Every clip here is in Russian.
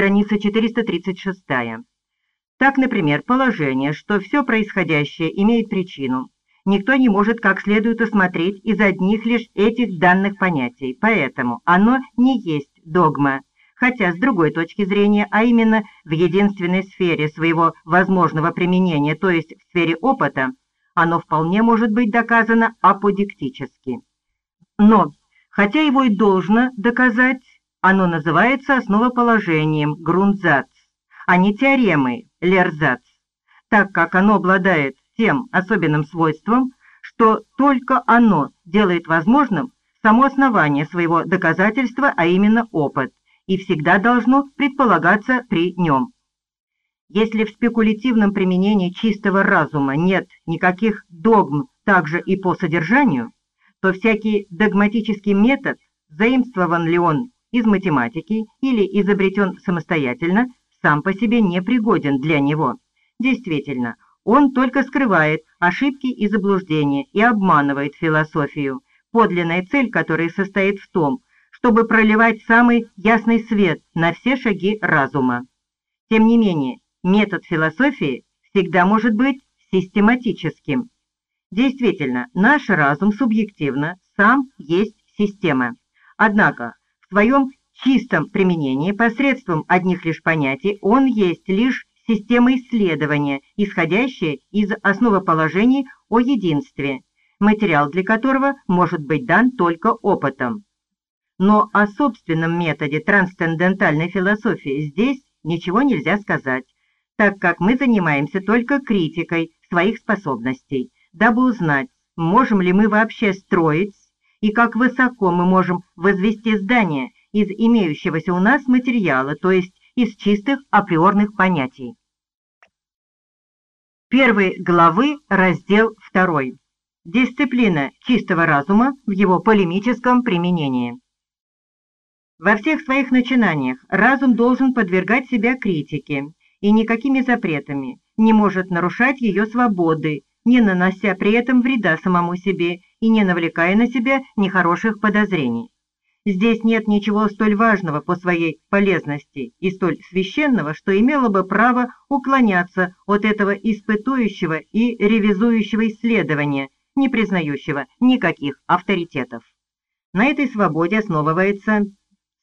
страница 436. Так, например, положение, что все происходящее имеет причину, никто не может как следует усмотреть из одних лишь этих данных понятий, поэтому оно не есть догма, хотя с другой точки зрения, а именно в единственной сфере своего возможного применения, то есть в сфере опыта, оно вполне может быть доказано аподиктически. Но, хотя его и должно доказать, оно называется основоположением, грунтзац, а не теоремой, лерзац, так как оно обладает тем особенным свойством, что только оно делает возможным само основание своего доказательства, а именно опыт, и всегда должно предполагаться при нем. Если в спекулятивном применении чистого разума нет никаких догм также и по содержанию, то всякий догматический метод, заимствован ли он из математики или изобретен самостоятельно, сам по себе не пригоден для него. Действительно, он только скрывает ошибки и заблуждения и обманывает философию, подлинная цель которой состоит в том, чтобы проливать самый ясный свет на все шаги разума. Тем не менее, метод философии всегда может быть систематическим. Действительно, наш разум субъективно сам есть система. Однако, своем чистом применении посредством одних лишь понятий он есть лишь система исследования, исходящая из основоположений о единстве, материал для которого может быть дан только опытом. Но о собственном методе трансцендентальной философии здесь ничего нельзя сказать, так как мы занимаемся только критикой своих способностей, дабы узнать, можем ли мы вообще строить и как высоко мы можем возвести здание из имеющегося у нас материала, то есть из чистых априорных понятий. Первой главы раздел 2. Дисциплина чистого разума в его полемическом применении. Во всех своих начинаниях разум должен подвергать себя критике и никакими запретами не может нарушать ее свободы, не нанося при этом вреда самому себе и не навлекая на себя нехороших подозрений. Здесь нет ничего столь важного по своей полезности и столь священного, что имело бы право уклоняться от этого испытующего и ревизующего исследования, не признающего никаких авторитетов. На этой свободе основывается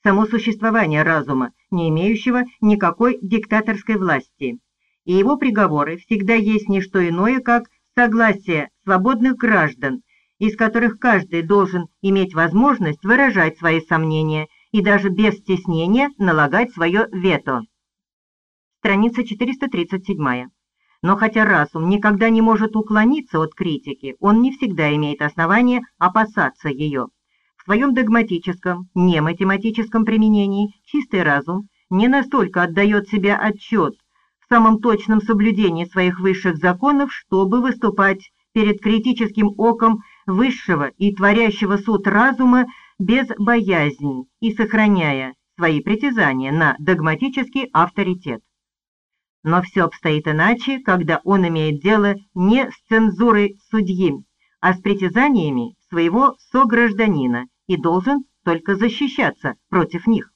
само существование разума, не имеющего никакой диктаторской власти, и его приговоры всегда есть не что иное, как согласие свободных граждан, из которых каждый должен иметь возможность выражать свои сомнения и даже без стеснения налагать свое вето. Страница 437. Но хотя разум никогда не может уклониться от критики, он не всегда имеет основания опасаться ее. В своем догматическом, не математическом применении чистый разум не настолько отдает себе отчет в самом точном соблюдении своих высших законов, чтобы выступать перед критическим оком высшего и творящего суд разума без боязни и сохраняя свои притязания на догматический авторитет. Но все обстоит иначе, когда он имеет дело не с цензурой судьи, а с притязаниями своего согражданина и должен только защищаться против них.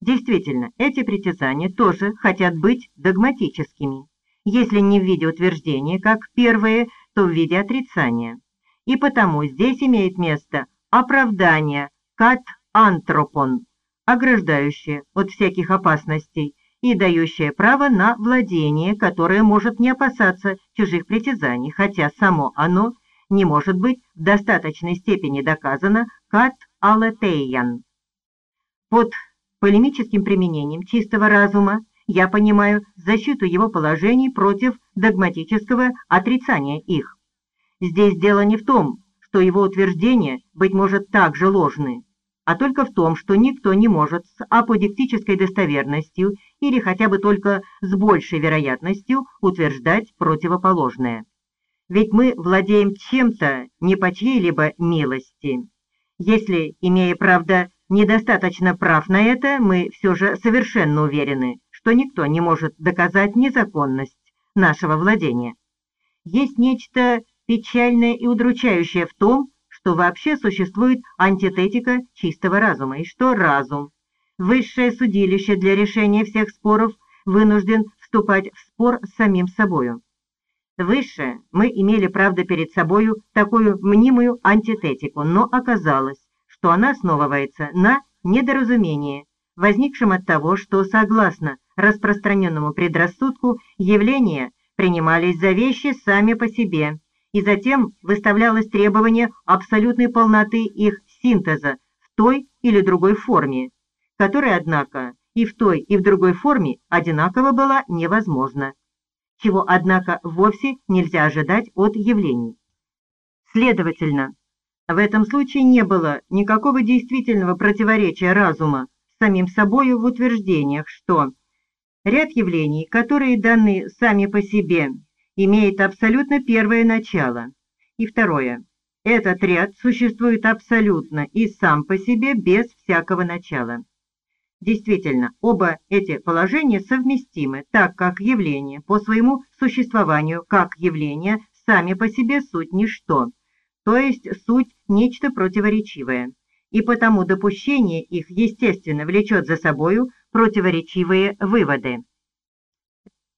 Действительно, эти притязания тоже хотят быть догматическими, если не в виде утверждения, как первые, то в виде отрицания. И потому здесь имеет место оправдание кат антропон, ограждающее от всяких опасностей и дающее право на владение, которое может не опасаться чужих притязаний, хотя само оно не может быть в достаточной степени доказано кат алатейян. Под полемическим применением чистого разума я понимаю защиту его положений против догматического отрицания их. Здесь дело не в том, что его утверждения, быть может, также ложны, а только в том, что никто не может с аподектической достоверностью или хотя бы только с большей вероятностью утверждать противоположное. Ведь мы владеем чем-то не по чьей-либо милости. Если, имея, правда, недостаточно прав на это, мы все же совершенно уверены, что никто не может доказать незаконность нашего владения. Есть нечто печальное и удручающее в том, что вообще существует антитетика чистого разума, и что разум, высшее судилище для решения всех споров вынужден вступать в спор с самим собою. Выше мы имели, правда, перед собою такую мнимую антитетику, но оказалось, что она основывается на недоразумении, возникшем от того, что, согласно распространенному предрассудку, явления принимались за вещи сами по себе, и затем выставлялось требование абсолютной полноты их синтеза в той или другой форме, которая, однако, и в той, и в другой форме одинаково была невозможна чего, однако, вовсе нельзя ожидать от явлений. Следовательно, в этом случае не было никакого действительного противоречия разума самим собою в утверждениях, что ряд явлений, которые даны сами по себе, имеет абсолютно первое начало, и второе. Этот ряд существует абсолютно и сам по себе без всякого начала. Действительно, оба эти положения совместимы, так как явления по своему существованию как явления сами по себе суть ничто, то есть суть нечто противоречивое, и потому допущение их естественно влечет за собою противоречивые выводы.